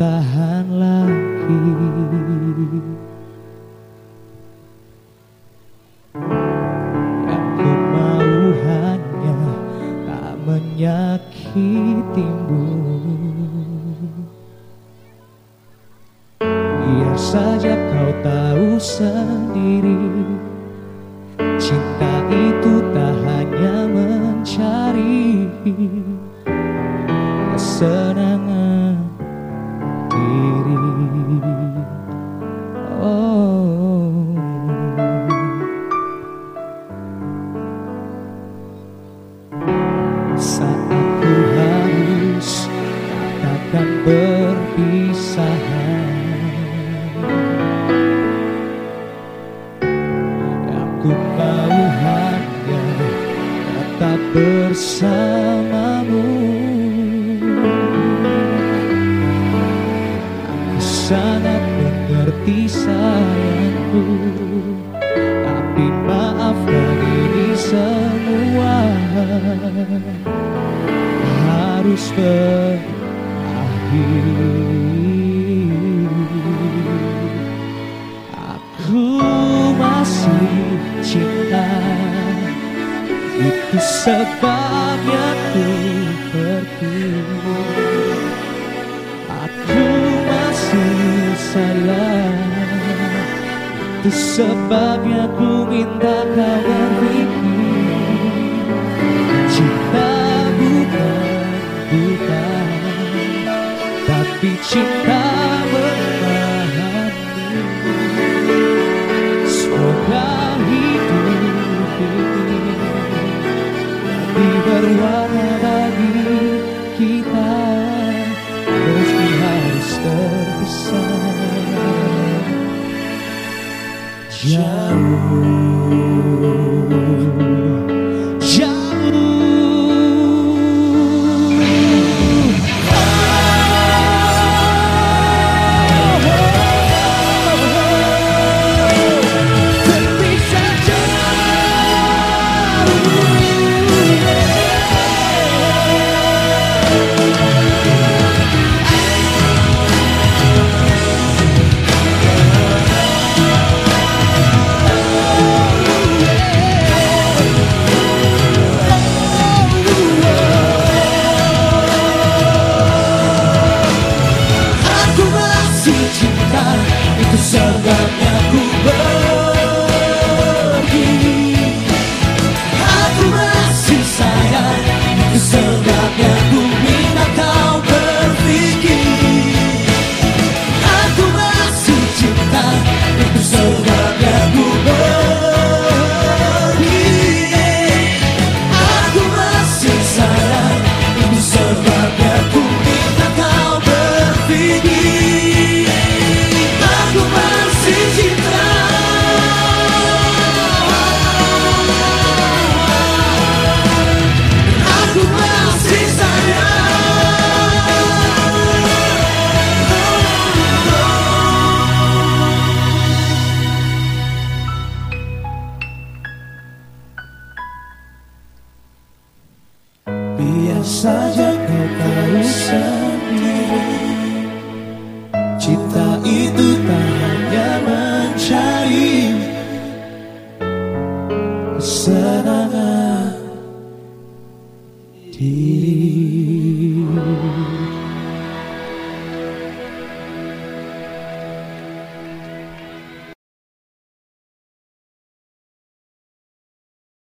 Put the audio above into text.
tahan lagi. Aku mau hanya tak menyakitimu. Biar saja kau tahu sendiri Cinta itu Saat ku harus katakan perpisahan Aku mau hanya tetap bersamamu. Aku sangat mengerti sayangku Harus berakhir Aku masih cinta Itu sebabnya ku pergi Aku masih sayang Itu sebabnya ku minta Tapi cinta memahami Semoga hidup ini Lebih berwarna bagi kita Meski harus terpisah Jauh Itu saja kau tahu sendiri. Cinta itu tak hanya mencari. Kesenangan